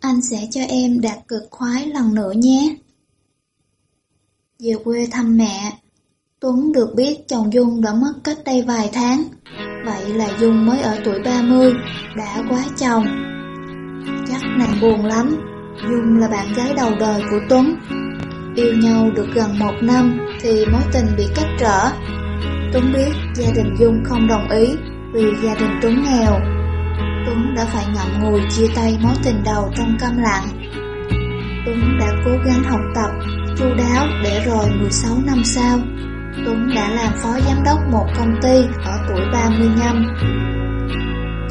anh sẽ cho em đạt cực khoái lần nữa nhé. Về quê thăm mẹ, Tuấn được biết chồng Dung đã mất cách đây vài tháng, vậy là Dung mới ở tuổi 30, đã quá chồng. Chắc nàng buồn lắm, Dung là bạn gái đầu đời của Tuấn. Yêu nhau được gần một năm thì mối tình bị cắt trở. Tuấn biết gia đình Dung không đồng ý vì gia đình Tuấn nghèo. Tuấn đã phải ngậm ngùi chia tay mối tình đầu trong câm lặng. Tuấn đã cố gắng học tập, chu đáo để rồi 16 năm sau, Tuấn đã làm phó giám đốc một công ty ở tuổi 35.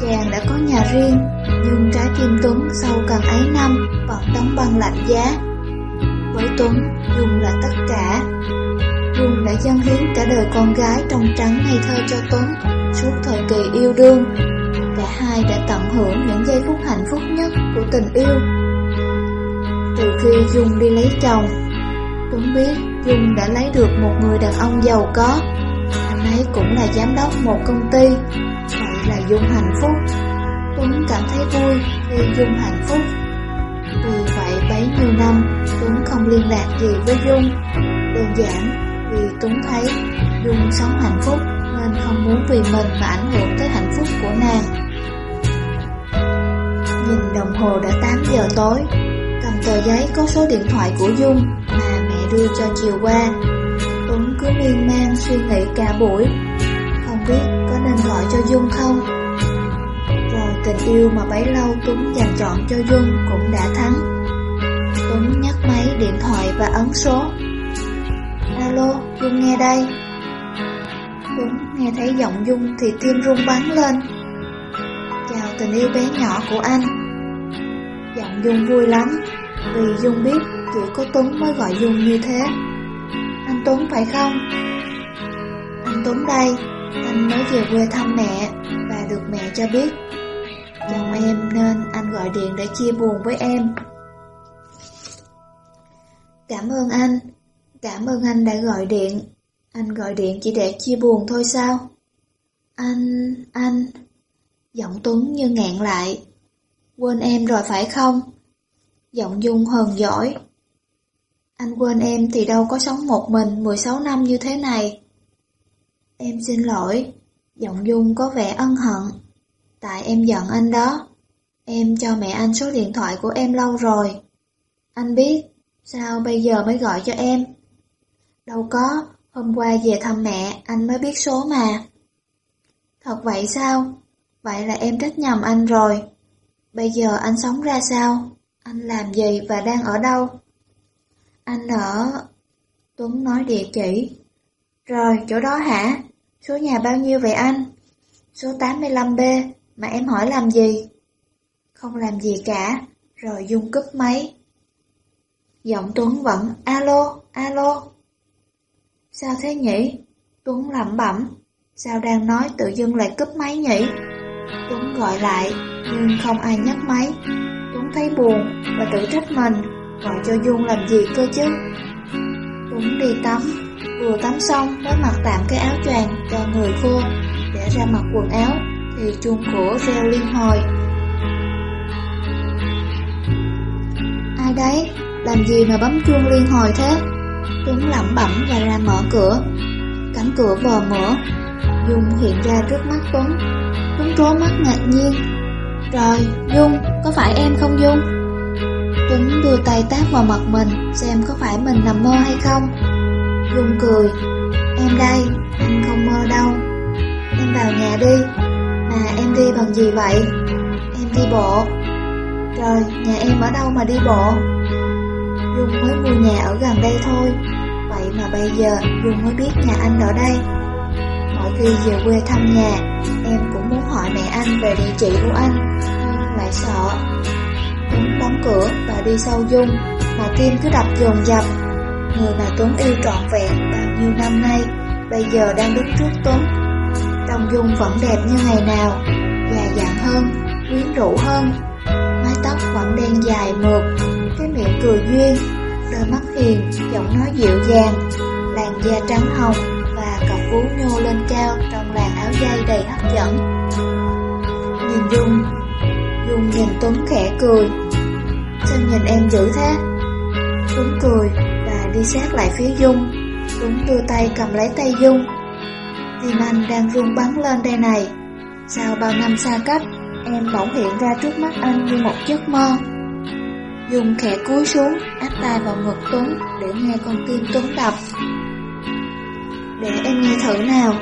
Chàng đã có nhà riêng, nhưng trái tim Tuấn sau gần ấy năm vẫn đóng băng lạnh giá. Với Tuấn, Dung là tất cả. Dung đã dâng hiến cả đời con gái trong trắng ngây thơ cho Tuấn suốt thời kỳ yêu đương. Cả hai đã tận hưởng những giây phút hạnh phúc nhất của tình yêu. Từ khi Dung đi lấy chồng, Tuấn biết Dung đã lấy được một người đàn ông giàu có. Anh ấy cũng là giám đốc một công ty. Vậy là Dung hạnh phúc. Tuấn cảm thấy vui khi Dung hạnh phúc. Vì vậy bấy nhiêu năm Tuấn không liên lạc gì với Dung. Đơn giản vì Tuấn thấy Dung sống hạnh phúc nên không muốn vì mình mà ảnh hưởng tới hạnh phúc của nàng. Nhìn đồng hồ đã 8 giờ tối, cầm tờ giấy có số điện thoại của Dung mà mẹ đưa cho chiều qua. Tuấn cứ miên man suy nghĩ cả buổi, không biết có nên gọi cho Dung không. Rồi tình yêu mà bấy lâu Tuấn dành chọn cho Dung cũng đã thắng. Tuấn nhấc máy điện thoại và ấn số. Alo, Dung nghe đây. Tuấn nghe thấy giọng Dung thì tim rung bắn lên. Tình yêu bé nhỏ của anh. Giọng Dung vui lắm, vì Dung biết chỉ có Tuấn mới gọi Dung như thế. Anh Tuấn phải không? Anh Tuấn đây, anh mới về quê thăm mẹ và được mẹ cho biết. Chồng em nên anh gọi điện để chia buồn với em. Cảm ơn anh, cảm ơn anh đã gọi điện. Anh gọi điện chỉ để chia buồn thôi sao? Anh, anh... Giọng Tuấn như ngạn lại. Quên em rồi phải không? Giọng Dung hờn giỏi. Anh quên em thì đâu có sống một mình 16 năm như thế này. Em xin lỗi. Giọng Dung có vẻ ân hận. Tại em giận anh đó. Em cho mẹ anh số điện thoại của em lâu rồi. Anh biết, sao bây giờ mới gọi cho em? Đâu có, hôm qua về thăm mẹ anh mới biết số mà. Thật vậy sao? Vậy là em trách nhầm anh rồi. Bây giờ anh sống ra sao? Anh làm gì và đang ở đâu? Anh ở... Tuấn nói địa chỉ. Rồi, chỗ đó hả? Số nhà bao nhiêu vậy anh? Số 85B, mà em hỏi làm gì? Không làm gì cả, rồi Dung cúp máy. Giọng Tuấn vẫn alo, alo. Sao thế nhỉ? Tuấn lẩm bẩm. Sao đang nói tự dưng lại cúp máy nhỉ? Tuấn gọi lại, nhưng không ai nhấc máy. Tuấn thấy buồn và tự trách mình, gọi cho Dung làm gì cơ chứ? Tuấn đi tắm, vừa tắm xong mới mặc tạm cái áo choàng cho người khô, để ra mặc quần áo, thì chuông cửa reo liên hồi. Ai đấy? Làm gì mà bấm chuông liên hồi thế? Tuấn lẩm bẩm và ra mở cửa. Cánh cửa vờ mở, Dung hiện ra trước mắt Tuấn. Tuấn trố mắt ngạc nhiên. Rồi, Dung, có phải em không Dung? Tuấn đưa tay tát vào mặt mình, xem có phải mình nằm mơ hay không. Dung cười. Em đây, anh không mơ đâu. Em vào nhà đi. Mà em đi bằng gì vậy? Em đi bộ. Rồi, nhà em ở đâu mà đi bộ? Dung mới mua nhà ở gần đây thôi. Vậy mà bây giờ Dung mới biết nhà anh ở đây. Mỗi khi về quê thăm nhà, em cũng muốn hỏi mẹ anh về địa chỉ của anh, nhưng lại sợ. Tuấn đóng cửa và đi sau Dung, mà tim cứ đập dồn dập. Người mà Tuấn yêu trọn vẹn bao nhiêu năm nay, bây giờ đang đứng trước Tuấn. Trong Dung vẫn đẹp như ngày nào, già dặn hơn, quyến rũ hơn. Mái tóc vẫn đen dài mượt, cái miệng cười duyên, đôi mắt hiền, giọng nói dịu dàng, làn da trắng hồng cặp vú nhô lên cao trong làn áo dây đầy hấp dẫn. Nhìn Dung, Dung nhìn Tuấn khẽ cười. sao nhìn em dữ thế? Tuấn cười và đi sát lại phía Dung. Tuấn đưa tay cầm lấy tay Dung. Tim anh đang run bắn lên đây này. Sau bao năm xa cách, em bỗng hiện ra trước mắt anh như một giấc mơ. Dung khẽ cúi xuống, áp tay vào ngực Tuấn để nghe con tim Tuấn đập. Để em nghe thử nào.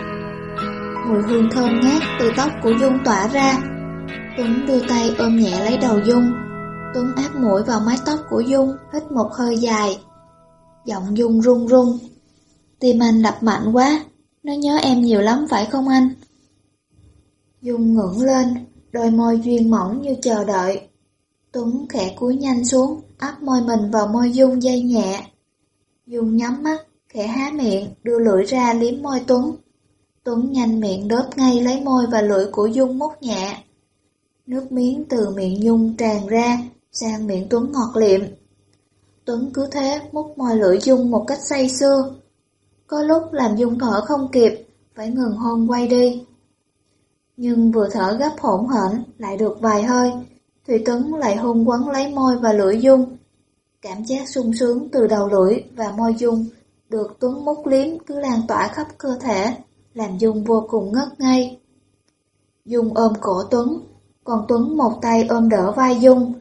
Mùi hương thơm ngát từ tóc của Dung tỏa ra. Tuấn đưa tay ôm nhẹ lấy đầu Dung. Tuấn áp mũi vào mái tóc của Dung, hít một hơi dài. Giọng Dung run run. Tim anh đập mạnh quá, nó nhớ em nhiều lắm phải không anh? Dung ngưỡng lên, đôi môi duyên mỏng như chờ đợi. Tuấn khẽ cúi nhanh xuống, áp môi mình vào môi Dung dây nhẹ. Dung nhắm mắt, khẽ há miệng, đưa lưỡi ra liếm môi Tuấn. Tuấn nhanh miệng đớp ngay lấy môi và lưỡi của Dung mút nhẹ. Nước miếng từ miệng Dung tràn ra, sang miệng Tuấn ngọt liệm. Tuấn cứ thế mút môi lưỡi Dung một cách say sưa. Có lúc làm Dung thở không kịp, phải ngừng hôn quay đi. Nhưng vừa thở gấp hỗn hển lại được vài hơi, Thủy Tuấn lại hôn quấn lấy môi và lưỡi Dung. Cảm giác sung sướng từ đầu lưỡi và môi Dung được Tuấn mút liếm cứ lan tỏa khắp cơ thể, làm Dung vô cùng ngất ngây. Dung ôm cổ Tuấn, còn Tuấn một tay ôm đỡ vai Dung,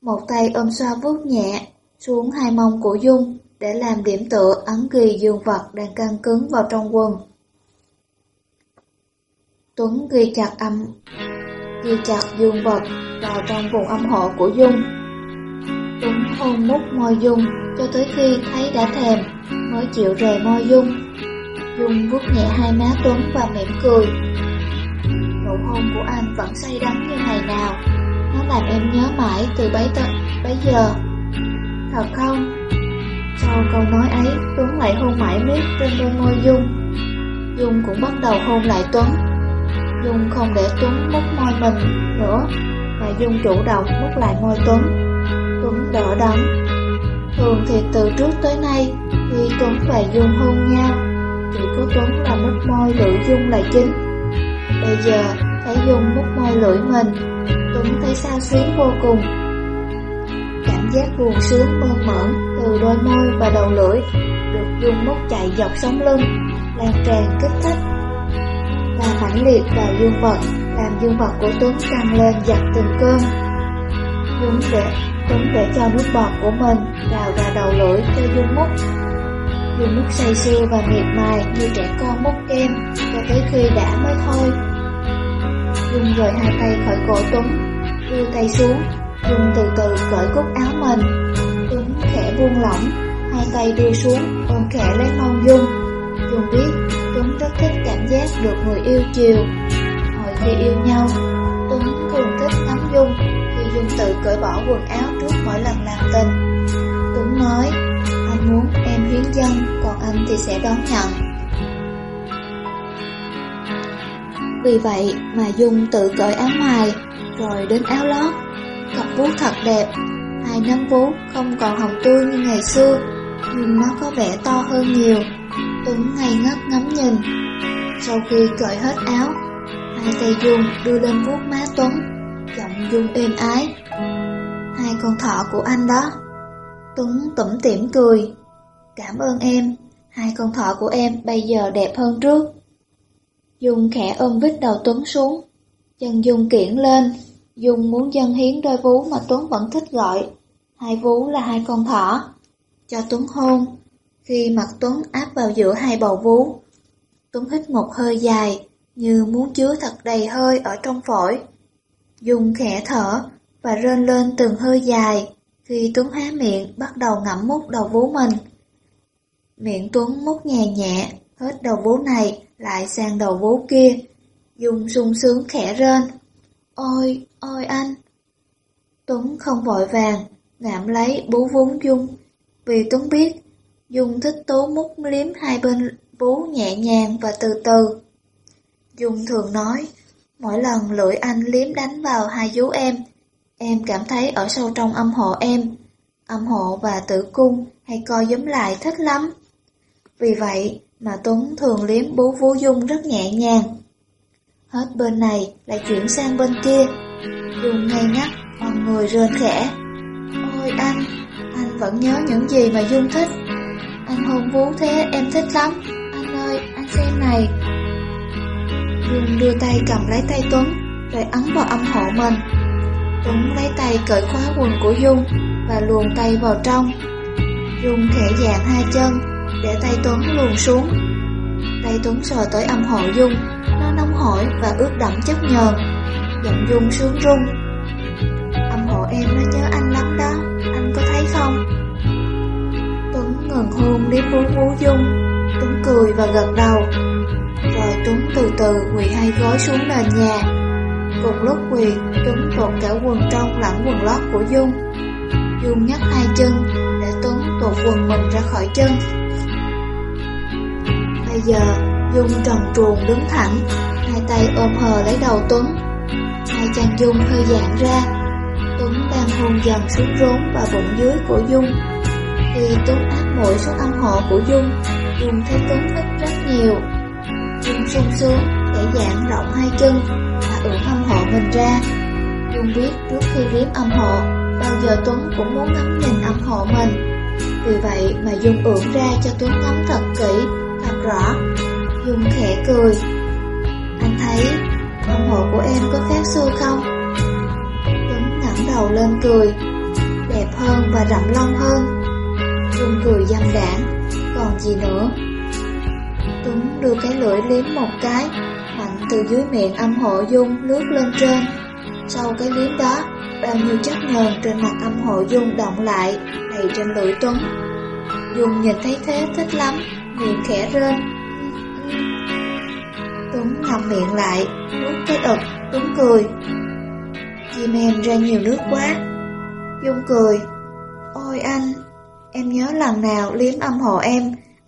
một tay ôm xoa vuốt nhẹ xuống hai mông của Dung để làm điểm tựa ấn ghi dương vật đang căng cứng vào trong quần. Tuấn ghi chặt âm, ghi chặt dương vật vào trong vùng âm hộ của Dung. Tuấn hôn mút môi Dung cho tới khi thấy đã thèm mới chịu rời môi Dung. Dung vuốt nhẹ hai má Tuấn và mỉm cười. Nụ hôn của anh vẫn say đắm như ngày nào. Nó làm em nhớ mãi từ bấy tận bấy giờ. Thật không? Sau câu nói ấy, Tuấn lại hôn mãi miết trên đôi môi Dung. Dung cũng bắt đầu hôn lại Tuấn. Dung không để Tuấn mút môi mình nữa, mà Dung chủ động mút lại môi Tuấn. Tuấn đỡ đắng, Thường thì từ trước tới nay, khi Tuấn và Dung hôn nhau, chỉ có Tuấn là mút môi lưỡi Dung là chính. Bây giờ, thấy Dung mút môi lưỡi mình, Tuấn thấy sao xuyến vô cùng. Cảm giác buồn sướng mơn mởn từ đôi môi và đầu lưỡi được Dung mút chạy dọc sống lưng, lan tràn kích thích và mãnh liệt vào dương vật, làm dương vật của Tuấn căng lên giật từng cơn. Dung để, Tuấn để cho nước bọt của mình đào ra đầu lưỡi cho Dung mút. Dung mút say sưa và miệt mài như trẻ con mút kem cho tới khi đã mới thôi. Dung rời hai tay khỏi cổ Tuấn, đưa tay xuống, Dung từ từ cởi cúc áo mình. Tuấn khẽ buông lỏng, hai tay đưa xuống, ôm khẽ lấy mông Dung. Dung biết Tuấn rất thích cảm giác được người yêu chiều. Hồi khi yêu nhau, Tuấn thường thích ngắm Dung khi tự cởi bỏ quần áo trước mỗi lần làm tình. Tuấn nói, anh muốn em hiến dân, còn anh thì sẽ đón nhận. Vì vậy mà Dung tự cởi áo ngoài, rồi đến áo lót. Cặp vú thật đẹp, hai nắm vú không còn hồng tươi như ngày xưa, nhưng nó có vẻ to hơn nhiều. Tuấn ngây ngất ngắm nhìn. Sau khi cởi hết áo, hai tay Dung đưa lên vuốt má Tuấn, giọng Dung êm ái. Hai con thỏ của anh đó. Tuấn tủm tỉm cười. Cảm ơn em, hai con thỏ của em bây giờ đẹp hơn trước. Dung khẽ ôm vít đầu Tuấn xuống. Chân Dung kiển lên. Dung muốn dân hiến đôi vú mà Tuấn vẫn thích gọi. Hai vú là hai con thỏ. Cho Tuấn hôn. Khi mặt Tuấn áp vào giữa hai bầu vú, Tuấn hít một hơi dài, như muốn chứa thật đầy hơi ở trong phổi. Dùng khẽ thở và rên lên từng hơi dài khi Tuấn há miệng bắt đầu ngậm mút đầu vú mình. Miệng Tuấn mút nhẹ nhẹ, hết đầu vú này lại sang đầu vú kia. Dung sung sướng khẽ rên. Ôi, ôi anh! Tuấn không vội vàng, ngạm lấy bú vốn Dung, vì Tuấn biết Dung thích tố mút liếm hai bên vú nhẹ nhàng và từ từ. Dung thường nói, mỗi lần lưỡi anh liếm đánh vào hai vú em, em cảm thấy ở sâu trong âm hộ em, âm hộ và tử cung hay co giấm lại thích lắm. Vì vậy mà Tuấn thường liếm bú vú Dung rất nhẹ nhàng. Hết bên này lại chuyển sang bên kia, Dung ngay ngắt, con người rên khẽ. Ôi anh, anh vẫn nhớ những gì mà Dung thích. Anh hôn vú thế em thích lắm. Anh ơi, anh xem này. Dung đưa tay cầm lấy tay Tuấn, rồi ấn vào âm hộ mình. Tuấn lấy tay cởi khóa quần của Dung và luồn tay vào trong. Dung khẽ dạng hai chân, để tay Tuấn luồn xuống. Tay Tuấn sờ tới âm hộ Dung, nó nóng hổi và ướt đẫm chất nhờn. Giọng Dung sướng rung. Âm hộ em nó nhớ anh lắm đó, anh có thấy không? Tuấn ngừng hôn liếm vú vú Dung, Tuấn cười và gật đầu. Rồi Tuấn từ từ quỳ hai gối xuống nền nhà. Cùng lúc quỳ, Tuấn tuột cả quần trong lẫn quần lót của Dung. Dung nhấc hai chân để Tuấn tuột quần mình ra khỏi chân. Bây giờ, Dung trần truồng đứng thẳng, hai tay ôm hờ lấy đầu Tuấn. Hai chân Dung hơi giãn ra. Tuấn đang hôn dần xuống rốn và bụng dưới của Dung. Khi Tuấn áp mũi xuống âm hộ của Dung, Dung thấy Tuấn thích rất nhiều. Dung sung sướng để giãn rộng hai chân và ủ âm hộ mình ra. Dung biết trước khi liếm âm hộ, bao giờ Tuấn cũng muốn ngắm nhìn âm hộ mình. Vì vậy mà Dung ưỡn ra cho Tuấn ngắm thật kỹ, thật rõ. Dung khẽ cười. Anh thấy âm hộ của em có khác xưa không? Tuấn ngẩng đầu lên cười, đẹp hơn và rậm lông hơn. Dung cười dâm đảng, còn gì nữa? Tuấn đưa cái lưỡi liếm một cái, mạnh từ dưới miệng âm hộ Dung lướt lên trên. Sau cái liếm đó, bao nhiêu chất nhờn trên mặt âm hộ Dung động lại, đầy trên lưỡi Tuấn. Dung nhìn thấy thế thích lắm, miệng khẽ rên. Tuấn ngậm miệng lại, nuốt cái ực, Tuấn cười. Chim em ra nhiều nước quá. Dung cười. Ôi anh, em nhớ lần nào liếm âm hộ em,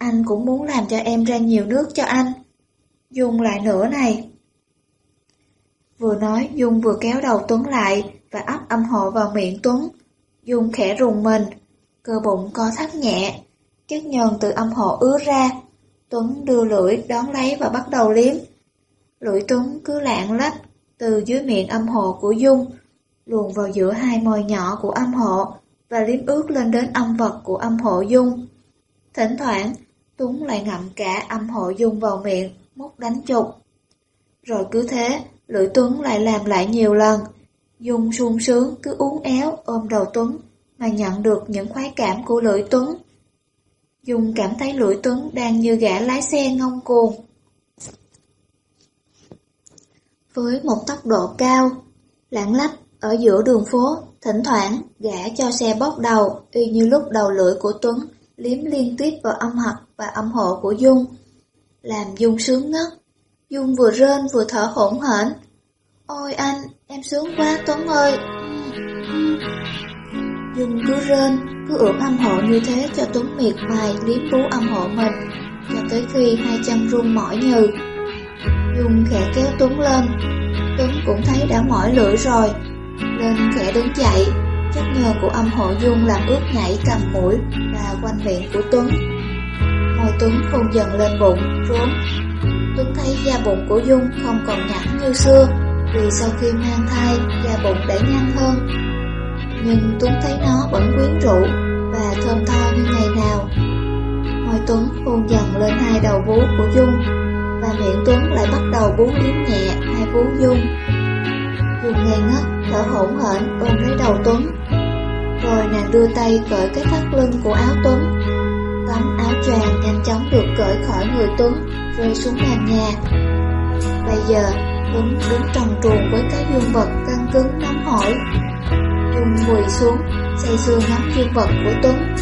anh cũng muốn làm cho em ra nhiều nước cho anh. Dung lại nữa này. Vừa nói, Dung vừa kéo đầu Tuấn lại và ấp âm hộ vào miệng Tuấn. Dung khẽ rùng mình, cơ bụng co thắt nhẹ, chất nhờn từ âm hộ ứa ra. Tuấn đưa lưỡi đón lấy và bắt đầu liếm. Lưỡi Tuấn cứ lạng lách từ dưới miệng âm hộ của Dung, luồn vào giữa hai môi nhỏ của âm hộ và liếm ướt lên đến âm vật của âm hộ Dung. Thỉnh thoảng, Tuấn lại ngậm cả âm hộ Dung vào miệng, mút đánh trục. Rồi cứ thế, lưỡi Tuấn lại làm lại nhiều lần. Dung sung sướng cứ uốn éo ôm đầu Tuấn mà nhận được những khoái cảm của lưỡi Tuấn. Dung cảm thấy lưỡi Tuấn đang như gã lái xe ngông cuồng. Với một tốc độ cao, lãng lách ở giữa đường phố, thỉnh thoảng gã cho xe bóp đầu y như lúc đầu lưỡi của Tuấn liếm liên tiếp vào âm hạch và âm hộ của Dung, làm Dung sướng ngất. Dung vừa rên vừa thở hổn hển. Ôi anh, em sướng quá Tuấn ơi. Dung cứ rên, cứ ưỡn âm hộ như thế cho Tuấn miệt mài liếm bú âm hộ mình, cho tới khi hai chân run mỏi nhừ. Dung khẽ kéo Tuấn lên, Tuấn cũng thấy đã mỏi lưỡi rồi, nên khẽ đứng dậy, chất nhờ của âm hộ Dung làm ướt nhảy cầm mũi và quanh miệng của Tuấn. Môi Tuấn hôn dần lên bụng, rốn. Tuấn thấy da bụng của Dung không còn nhẵn như xưa, vì sau khi mang thai, da bụng đã nhăn hơn. Nhưng Tuấn thấy nó vẫn quyến rũ và thơm tho như ngày nào. Môi Tuấn hôn dần lên hai đầu vú của Dung, và miệng Tuấn lại bắt đầu bú liếm nhẹ hai vú Dung. Dung ngây ngất, thở hổn hển ôm lấy đầu Tuấn. Rồi nàng đưa tay cởi cái thắt lưng của áo Tuấn. Tấm áo choàng nhanh chóng được cởi khỏi người Tuấn, rơi xuống nền nhà. Bây giờ, Tuấn đứng trần truồng với cái dương vật căng cứng nóng hổi. Dung quỳ xuống, say sưa nắm dương vật của Tuấn.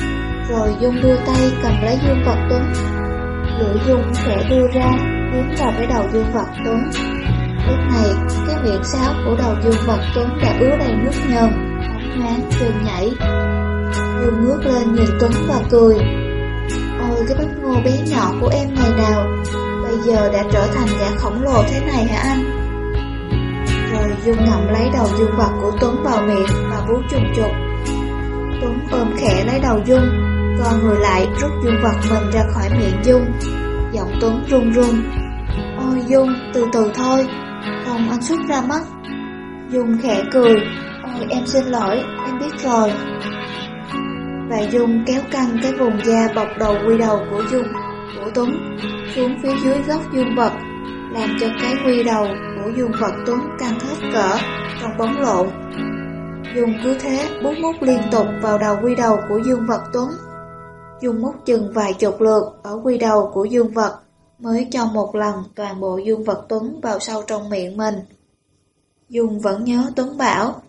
Rồi Dung đưa tay cầm lấy dương vật Tuấn. Lưỡi Dung khẽ đưa ra, tiến vào cái đầu dương vật Tuấn. Lúc này, cái miệng sáo của đầu dương vật Tuấn đã ứa đầy nước nhờn, hóng nhoáng, trơn nhảy. Dương ngước lên nhìn Tuấn và cười. Ôi cái bắp ngô bé nhỏ của em ngày nào, bây giờ đã trở thành gã khổng lồ thế này hả anh? Rồi Dung ngậm lấy đầu dương vật của Tuấn vào miệng và vú trùng trục. Tuấn ôm khẽ lấy đầu Dung, còn người lại rút dương vật mình ra khỏi miệng Dung. Giọng Tuấn run run. Ôi Dung, từ từ thôi, không anh xuất ra mất. Dung khẽ cười. Ôi em xin lỗi, em biết rồi. Và Dung kéo căng cái vùng da bọc đầu quy đầu của Dung, của Tuấn, xuống phía dưới góc dương vật, làm cho cái quy đầu của dương vật Tuấn căng hết cỡ trong bóng lộn. Dung cứ thế bút mút liên tục vào đầu quy đầu của dương vật Tuấn. Dung mút chừng vài chục lượt ở quy đầu của dương vật mới cho một lần toàn bộ dương vật Tuấn vào sâu trong miệng mình. Dung vẫn nhớ Tuấn bảo,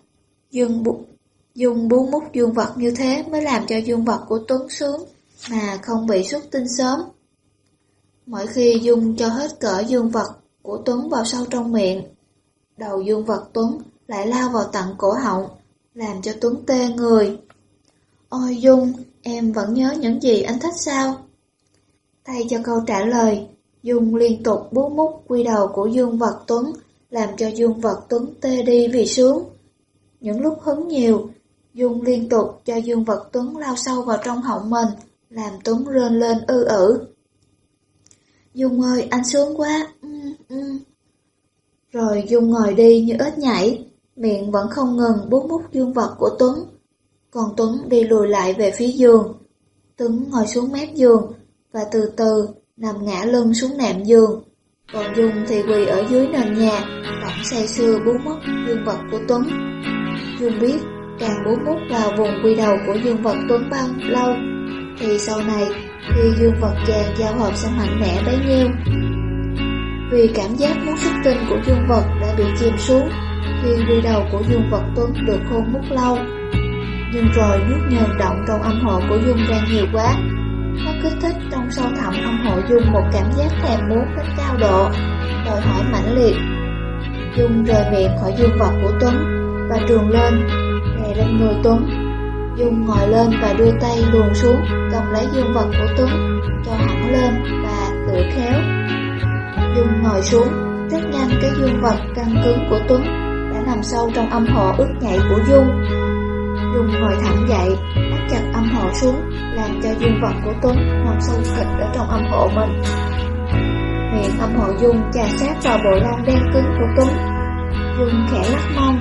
Dương, bu Dùng buông mút dương vật như thế mới làm cho dương vật của Tuấn sướng mà không bị xuất tinh sớm. Mỗi khi Dung cho hết cỡ dương vật của Tuấn vào sâu trong miệng, đầu dương vật Tuấn lại lao vào tận cổ họng, làm cho Tuấn tê người. Ôi Dung, em vẫn nhớ những gì anh thích sao? Thay cho câu trả lời, Dung liên tục bú mút quy đầu của dương vật Tuấn, làm cho dương vật Tuấn tê đi vì sướng. Những lúc hứng nhiều, Dung liên tục cho dương vật Tuấn lao sâu vào trong họng mình, làm Tuấn rên lên ư ử. Dung ơi, anh sướng quá. Ừ, ừ. Rồi Dung ngồi đi như ếch nhảy, miệng vẫn không ngừng bút mút dương vật của Tuấn. Còn Tuấn đi lùi lại về phía giường. Tuấn ngồi xuống mép giường và từ từ nằm ngã lưng xuống nệm giường. Còn Dung thì quỳ ở dưới nền nhà, vẫn say sưa bú mất dương vật của Tuấn. Dung biết, càng muốn mút vào vùng quy đầu của dương vật Tuấn bao lâu, thì sau này, khi dương vật chàng giao hợp sẽ mạnh mẽ bấy nhiêu. Vì cảm giác muốn xuất tinh của dương vật đã bị chìm xuống, khi quy đầu của dương vật Tuấn được hôn mút lâu. Nhưng rồi nước nhờn động trong âm hộ của Dung ra nhiều quá, nó kích thích trong sâu thẳm âm hộ Dung một cảm giác thèm muốn đến cao độ, đòi hỏi mãnh liệt. Dung rời miệng khỏi dương vật của Tuấn và trường lên, đè lên người Tuấn. Dung ngồi lên và đưa tay luồn xuống, cầm lấy dương vật của Tuấn, cho hẳn lên và tựa khéo. Dung ngồi xuống, rất nhanh cái dương vật căng cứng của Tuấn đã nằm sâu trong âm hộ ướt nhạy của Dung. Dung ngồi thẳng dậy, bắt chặt âm hộ xuống, làm cho dương vật của Tuấn nằm sâu thịt ở trong âm hộ mình. Miệng âm hộ Dung chà sát vào bộ lông đen cứng của Tuấn. Dung khẽ lắc mông,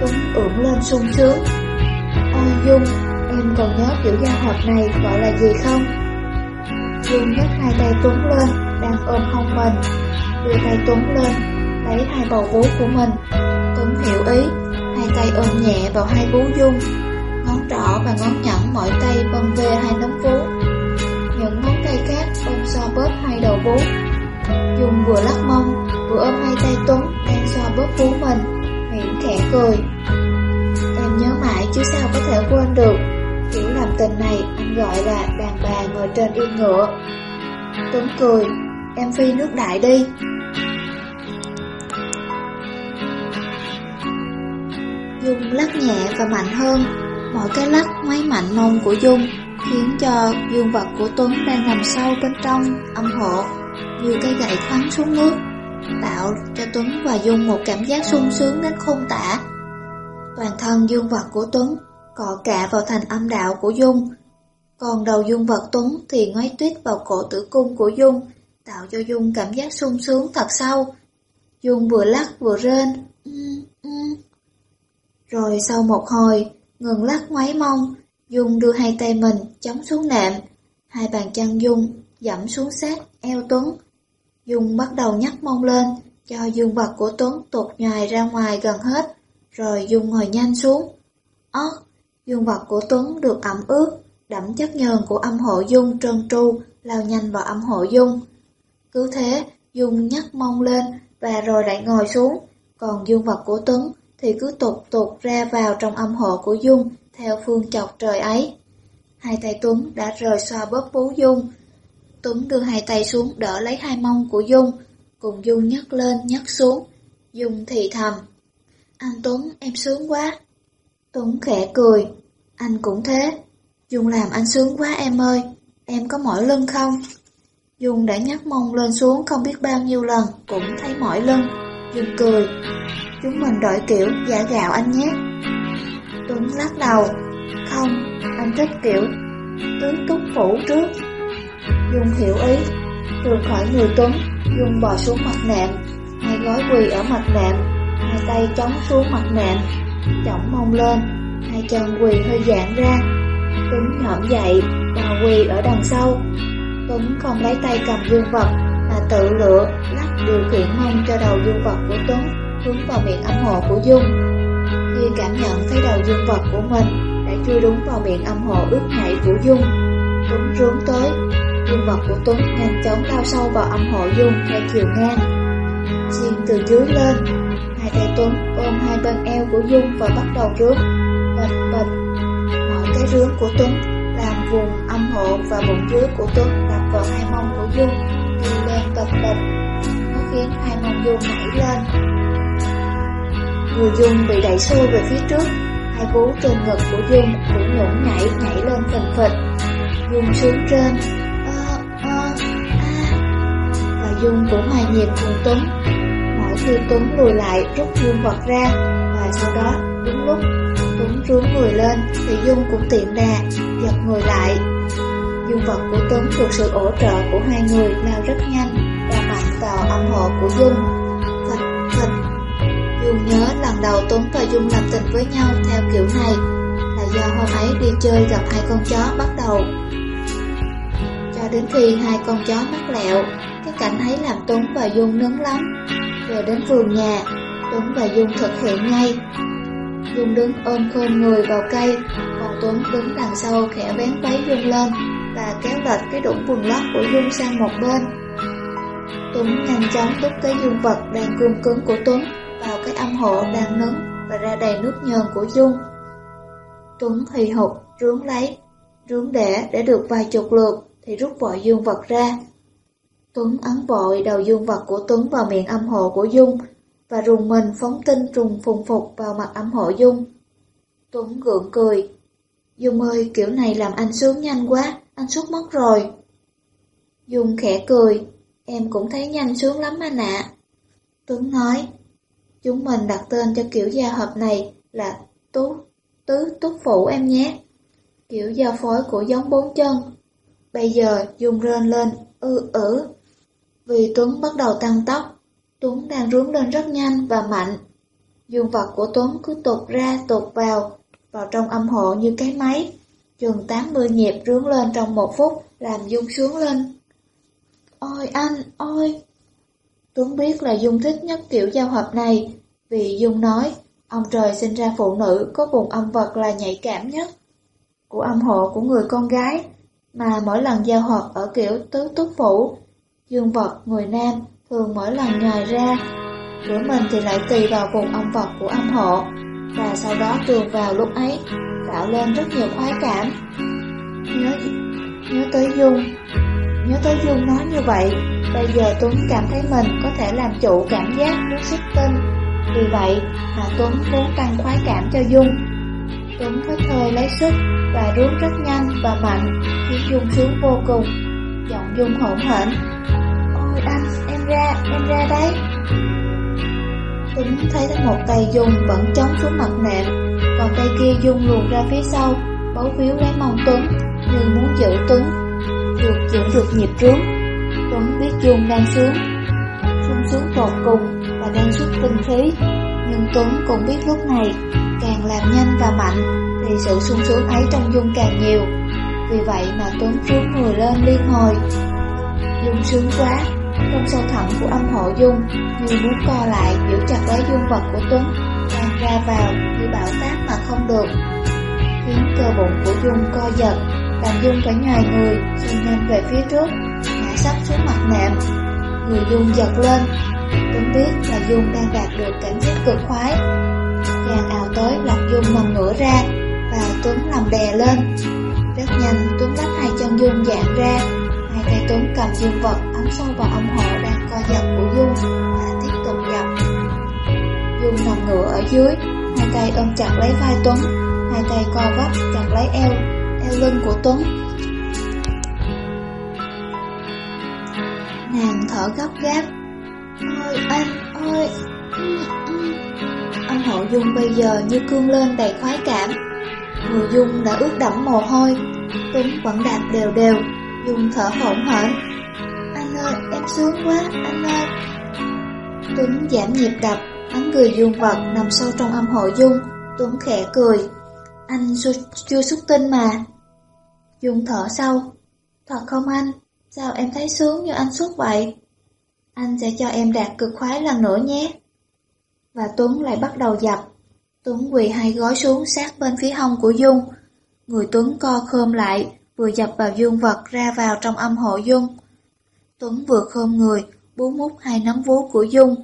Tuấn ưỡn lên sung sướng. Ôi Dung, em còn nhớ kiểu giao hợp này gọi là gì không? Dung nhấc hai tay Tuấn lên, đang ôm hông mình, đưa tay Tuấn lên, lấy hai bầu vú của mình. Tuấn hiểu ý, hai tay ôm nhẹ vào hai vú Dung, ngón trỏ và ngón nhẫn mỗi tay vân về hai nấm vú. Những ngón tay khác ôm xoa bóp hai đầu vú. Dung vừa lắc mông, vừa ôm hai tay Tuấn đang xoa bóp vú mình, khẽ cười. Em nhớ mãi chứ sao có thể quên được. Kiểu làm tình này anh gọi là đàn bà ngồi trên yên ngựa. Tuấn cười, em phi nước đại đi. Dung lắc nhẹ và mạnh hơn, mỗi cái lắc ngoáy mạnh mông của Dung khiến cho dương vật của Tuấn đang nằm sâu bên trong âm hộ như cái gậy khoắn xuống nước, tạo cho Tuấn và Dung một cảm giác sung sướng đến không tả. Toàn thân dương vật của Tuấn cọ cạ vào thành âm đạo của Dung, còn đầu dương vật Tuấn thì ngoái tuyết vào cổ tử cung của Dung, tạo cho Dung cảm giác sung sướng thật sâu. Dung vừa lắc vừa rên. Ừ, ừ. Rồi sau một hồi, ngừng lắc ngoáy mông, Dung đưa hai tay mình chống xuống nệm, hai bàn chân Dung dẫm xuống sát eo Tuấn. Dung bắt đầu nhấc mông lên, cho dương vật của Tuấn tụt nhòi ra ngoài gần hết, rồi Dung ngồi nhanh xuống. Ớ, dương vật của Tuấn được ẩm ướt, đẫm chất nhờn của âm hộ Dung trơn tru, lao nhanh vào âm hộ Dung. Cứ thế, Dung nhấc mông lên và rồi lại ngồi xuống, còn dương vật của Tuấn thì cứ tụt tụt ra vào trong âm hộ của Dung theo phương chọc trời ấy. Hai tay Tuấn đã rời xoa bóp bú Dung. Tuấn đưa hai tay xuống đỡ lấy hai mông của Dung, cùng Dung nhấc lên nhấc xuống. Dung thì thầm. Anh Tuấn, em sướng quá. Tuấn khẽ cười. Anh cũng thế. Dung làm anh sướng quá em ơi. Em có mỏi lưng không? Dung đã nhấc mông lên xuống không biết bao nhiêu lần, cũng thấy mỏi lưng. Dung cười. Chúng mình đổi kiểu giả gạo anh nhé. Tuấn lắc đầu. Không, anh thích kiểu tướng túc phủ trước. Dung hiểu ý. Rượt khỏi người Tuấn, Dung bò xuống mặt nệm, hai gối quỳ ở mặt nệm, hai tay chống xuống mặt nệm, chỏng mông lên, hai chân quỳ hơi giãn ra, Tuấn nhõm dậy, bò quỳ ở đằng sau. Tuấn không lấy tay cầm dương vật, mà tự lựa, lắc điều khiển mông cho đầu dương vật của Tuấn hướng vào miệng âm hộ của Dung. Khi cảm nhận thấy đầu dương vật của mình đã chui đúng vào miệng âm hộ ướt nhảy của Dung, Tuấn rướn tới nhân vật của Tuấn nhanh chóng lao sâu vào âm hộ Dung theo chiều ngang. Xuyên từ dưới lên, hai tay Tuấn ôm hai bên eo của Dung và bắt đầu rướn, bịch bịch. Mọi cái rướn của Tuấn làm vùng âm hộ và bụng dưới của Tuấn đập vào hai mông của Dung, đi lên bịch bịch. Nó khiến hai mông Dung nhảy lên. Người Dung bị đẩy xuôi về phía trước, hai vú trên ngực của Dung cũng nhũng nhảy nhảy lên phình phịch. Dung xuống trên, Dung cũng hòa nhịp cùng Tuấn. Mỗi khi Tuấn lùi lại rút Dương vật ra, và sau đó đúng lúc Tuấn rướn người lên thì Dung cũng tiện đà giật người lại. Dương vật của Tuấn được sự hỗ trợ của hai người lao rất nhanh và mạnh vào âm hộ của Dung. Thật thật, Dung nhớ lần đầu Tuấn và Dung làm tình với nhau theo kiểu này là do hôm ấy đi chơi gặp hai con chó bắt đầu. Cho đến khi hai con chó mắc lẹo, cái cảnh ấy làm Tuấn và Dung nướng lắm. Về đến vườn nhà, Tuấn và Dung thực hiện ngay. Dung đứng ôm khôn người vào cây, còn Tuấn đứng đằng sau khẽ bén váy Dung lên và kéo lệch cái đũng quần lót của Dung sang một bên. Tuấn nhanh chóng túc cái dương vật đang cương cứng của Tuấn vào cái âm hộ đang nấn và ra đầy nước nhờn của Dung. Tuấn hì hục, rướng lấy, rướng để để được vài chục lượt thì rút vội dương vật ra. Tuấn ấn vội đầu dương vật của Tuấn vào miệng âm hộ của Dung và rùng mình phóng tinh trùng phùng phục vào mặt âm hộ Dung. Tuấn gượng cười. Dung ơi, kiểu này làm anh sướng nhanh quá, anh suốt mất rồi. Dung khẽ cười, em cũng thấy nhanh sướng lắm anh ạ. Tuấn nói, chúng mình đặt tên cho kiểu gia hợp này là Tú, Tứ Túc Phủ em nhé. Kiểu giao phối của giống bốn chân. Bây giờ Dung rên lên, ư ử. Vì Tuấn bắt đầu tăng tốc, Tuấn đang rướn lên rất nhanh và mạnh. Dương vật của Tuấn cứ tụt ra tụt vào, vào trong âm hộ như cái máy. Chừng 80 nhịp rướn lên trong một phút, làm Dung sướng lên. Ôi anh, ôi! Tuấn biết là Dung thích nhất kiểu giao hợp này, vì Dung nói, ông trời sinh ra phụ nữ có vùng âm vật là nhạy cảm nhất của âm hộ của người con gái, mà mỗi lần giao hợp ở kiểu tứ túc phủ, dương vật người nam thường mỗi lần nhòi ra, của mình thì lại tùy vào vùng âm vật của âm hộ, và sau đó trường vào lúc ấy, tạo lên rất nhiều khoái cảm. Nhớ, nhớ tới Dung, nhớ tới Dung nói như vậy, bây giờ Tuấn cảm thấy mình có thể làm chủ cảm giác muốn xuất tinh, vì vậy mà Tuấn muốn tăng khoái cảm cho Dung. Tuấn hít hơi lấy sức và rướn rất nhanh và mạnh, khiến Dung sướng vô cùng. Giọng Dung hỗn hển. Ôi anh, em ra, em ra đấy. Tuấn thấy thấy một tay Dung vẫn chống xuống mặt nệm, còn tay kia Dung luồn ra phía sau, bấu víu lấy mông Tuấn, như muốn giữ Tuấn, được giữ được nhịp rướn. Tuấn biết Dung đang sướng, sung sướng tột cùng và đang xuất tinh khí, nhưng Tuấn cũng biết lúc này, càng làm nhanh và mạnh, thì sự sung sướng ấy trong Dung càng nhiều. Vì vậy mà Tuấn rướn người lên liên hồi. Dung sướng quá, trong sâu thẳm của âm hộ Dung như muốn co lại giữ chặt lấy dương vật của Tuấn, đang ra vào như bảo tác mà không được. Khiến cơ bụng của Dung co giật, làm Dung phải nhòi người, Xuyên nhanh về phía trước, ngã sắp xuống mặt nệm. Người Dung giật lên, Tuấn biết là Dung đang đạt được cảm giác cực khoái. Chàng ào tới lật Dung nằm ngửa ra, và Tuấn nằm đè lên. Rất nhanh. Tuấn lách hai chân Dung dạng ra, hai tay Tuấn cầm dương vật ấm sâu vào ông hộ đang co giật của Dung. Và tiếp tục giật Dung nằm ngửa ở dưới, hai tay ôm chặt lấy vai Tuấn, hai tay co vấp chặt lấy eo, eo lưng của Tuấn. Nàng thở gấp gáp, ôi anh, ôi, ừ, ừ. ông hộ Dung bây giờ như cương lên đầy khoái cảm. Người Dung đã ướt đẫm mồ hôi, Tuấn vẫn đạp đều đều, Dung thở hổn hển. Anh ơi, em sướng quá, anh ơi. Tuấn giảm nhịp đập, ấn người Dung vật nằm sâu trong âm hộ Dung, Tuấn khẽ cười. Anh chưa xuất tinh mà, Dung thở sâu. Thật không anh? Sao em thấy sướng như anh suốt vậy? Anh sẽ cho em đạt cực khoái lần nữa nhé. Và Tuấn lại bắt đầu dập. Tuấn quỳ hai gối xuống sát bên phía hông của Dung. Người Tuấn co khơm lại, vừa dập vào dương vật ra vào trong âm hộ Dung. Tuấn vừa khom người, bú mút hai nắm vú của Dung.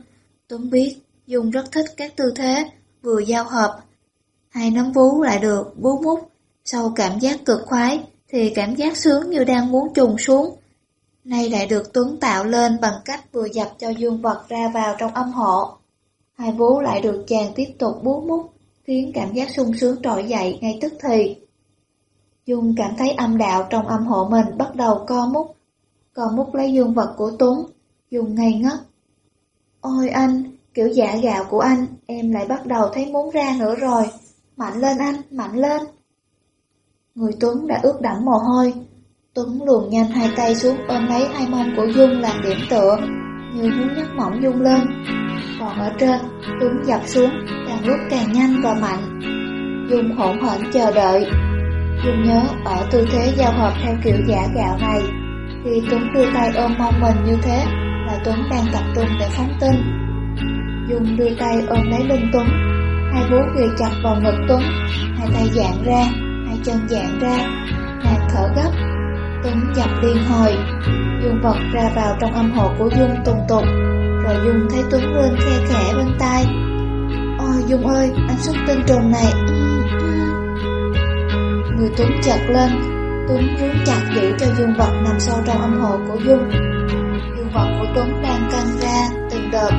Tuấn biết Dung rất thích các tư thế, vừa giao hợp. Hai nắm vú lại được bú mút, sau cảm giác cực khoái thì cảm giác sướng như đang muốn trùng xuống. Nay lại được Tuấn tạo lên bằng cách vừa dập cho dương vật ra vào trong âm hộ. Hai vú lại được chàng tiếp tục bú mút, khiến cảm giác sung sướng trỗi dậy ngay tức thì. Dung cảm thấy âm đạo trong âm hộ mình bắt đầu co mút, co mút lấy dương vật của Tuấn. Dung ngây ngất. Ôi anh, kiểu dạ gạo của anh, em lại bắt đầu thấy muốn ra nữa rồi. Mạnh lên anh, mạnh lên. Người Tuấn đã ướt đẫm mồ hôi. Tuấn luồn nhanh hai tay xuống ôm lấy hai mông của Dung làm điểm tựa, như muốn nhấc mỏng Dung lên. Còn ở trên, Tuấn dập xuống, càng lúc càng nhanh và mạnh. Dung hỗn hển chờ đợi. Dung nhớ ở tư thế giao hợp theo kiểu giả gạo này, khi Tuấn đưa tay ôm mong mình như thế là Tuấn đang tập trung để phóng tinh. Dung đưa tay ôm lấy lưng Tuấn, hai bố ghì chặt vào ngực Tuấn, hai tay dạng ra, hai chân dạng ra, nàng thở gấp. Tuấn dập liên hồi, Dung vật ra vào trong âm hộ của Dung tùng tùng và Dung thấy Tuấn lên khe khẽ bên tai. Ôi Dung ơi, anh xuất tinh trùng này. Người Tuấn chật lên, Tuấn rú chặt giữ cho Dương vật nằm sâu trong âm hộ của Dung. Dương vật của Tuấn đang căng ra từng đợt.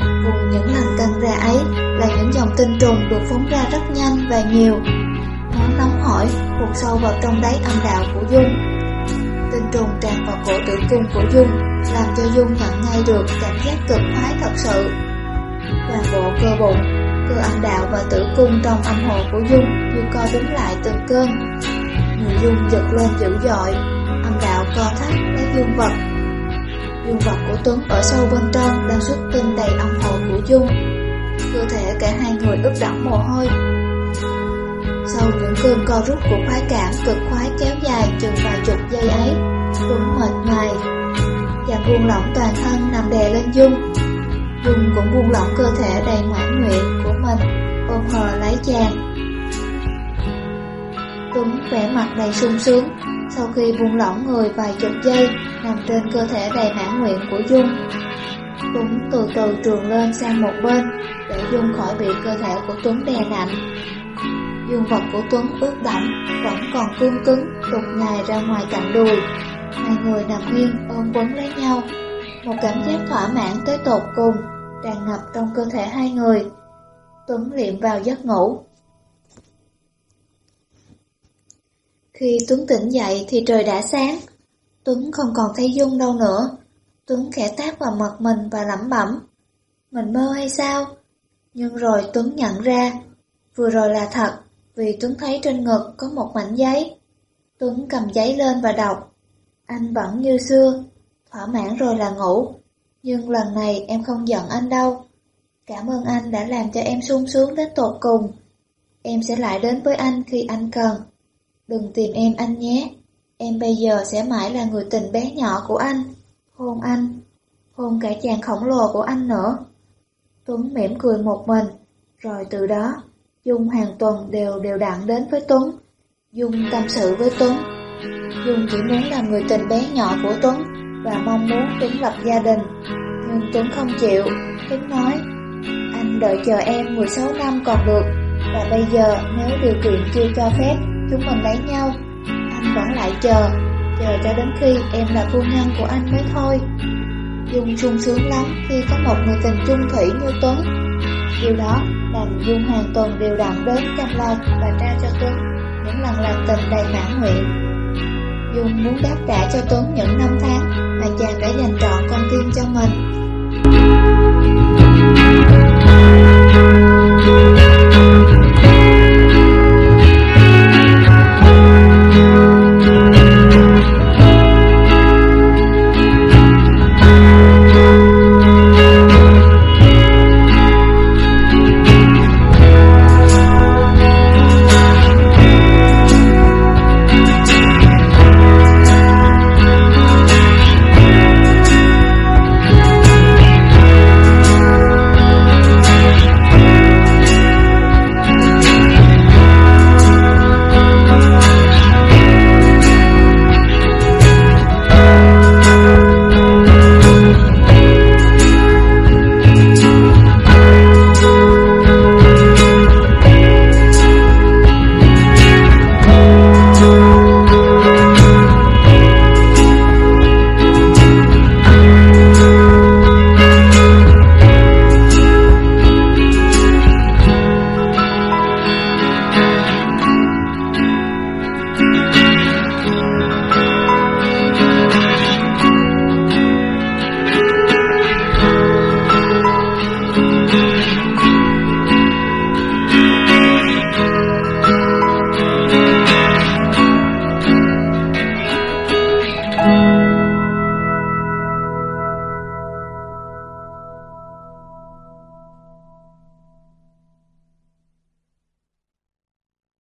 Cùng những lần căng ra ấy là những dòng tinh trùng được phóng ra rất nhanh và nhiều. Nó nóng hỏi, hụt sâu vào trong đáy âm đạo của Dung. Trùng tràn vào cổ tử cung của Dung, làm cho Dung nhận ngay được cảm giác cực khoái thật sự. Toàn bộ cơ bụng, cơ âm đạo và tử cung trong âm hộ của Dung như co đứng lại từng cơn. Người Dung giật lên dữ dội, âm đạo co thắt lấy dương vật. Dương vật của Tuấn ở sâu bên trong đang xuất tinh đầy âm hộ của Dung. Cơ thể cả hai người ướt đẫm mồ hôi. Sau những cơn co rút của khoái cảm cực khoái kéo dài chừng vài chục giây ấy, xuống mệt ngoài Chàng buông lỏng toàn thân nằm đè lên Dung. Dung cũng buông lỏng cơ thể đầy mãn nguyện của mình, ôm hờ lấy chàng. Tuấn vẻ mặt đầy sung sướng, sau khi buông lỏng người vài chục giây, nằm trên cơ thể đầy mãn nguyện của Dung. Tuấn từ từ trường lên sang một bên, để Dung khỏi bị cơ thể của Tuấn đè nặng. Dương vật của Tuấn ướt đẫm, vẫn còn cương cứng, đục nhài ra ngoài cạnh đùi. Hai người nằm nghiêng ôm quấn lấy nhau. Một cảm giác thỏa mãn tới tột cùng, tràn ngập trong cơ thể hai người. Tuấn liệm vào giấc ngủ. Khi Tuấn tỉnh dậy thì trời đã sáng. Tuấn không còn thấy Dung đâu nữa. Tuấn khẽ tác vào mặt mình và lẩm bẩm. Mình mơ hay sao? Nhưng rồi Tuấn nhận ra, vừa rồi là thật, vì Tuấn thấy trên ngực có một mảnh giấy. Tuấn cầm giấy lên và đọc. Anh vẫn như xưa, thỏa mãn rồi là ngủ. Nhưng lần này em không giận anh đâu. Cảm ơn anh đã làm cho em sung sướng đến tột cùng. Em sẽ lại đến với anh khi anh cần. Đừng tìm em anh nhé. Em bây giờ sẽ mãi là người tình bé nhỏ của anh. Hôn anh. Hôn cả chàng khổng lồ của anh nữa. Tuấn mỉm cười một mình. Rồi từ đó, Dung hàng tuần đều đều đặn đến với Tuấn. Dung tâm sự với Tuấn. Dung chỉ muốn làm người tình bé nhỏ của Tuấn và mong muốn Tuấn lập gia đình. Nhưng Tuấn không chịu. Tuấn nói, anh đợi chờ em 16 năm còn được. Và bây giờ nếu điều kiện chưa cho phép, chúng mình lấy nhau. Anh vẫn lại chờ, chờ cho đến khi em là phu nhân của anh mới thôi. Dung sung sướng lắm khi có một người tình chung thủy như Tuấn. Điều đó làm Dung hoàn toàn đều đặn đến chăm lo và trao cho Tuấn những lần làm tình đầy mãn nguyện. Dung muốn đáp trả cho Tuấn những năm tháng mà chàng đã dành trọn con tim cho mình.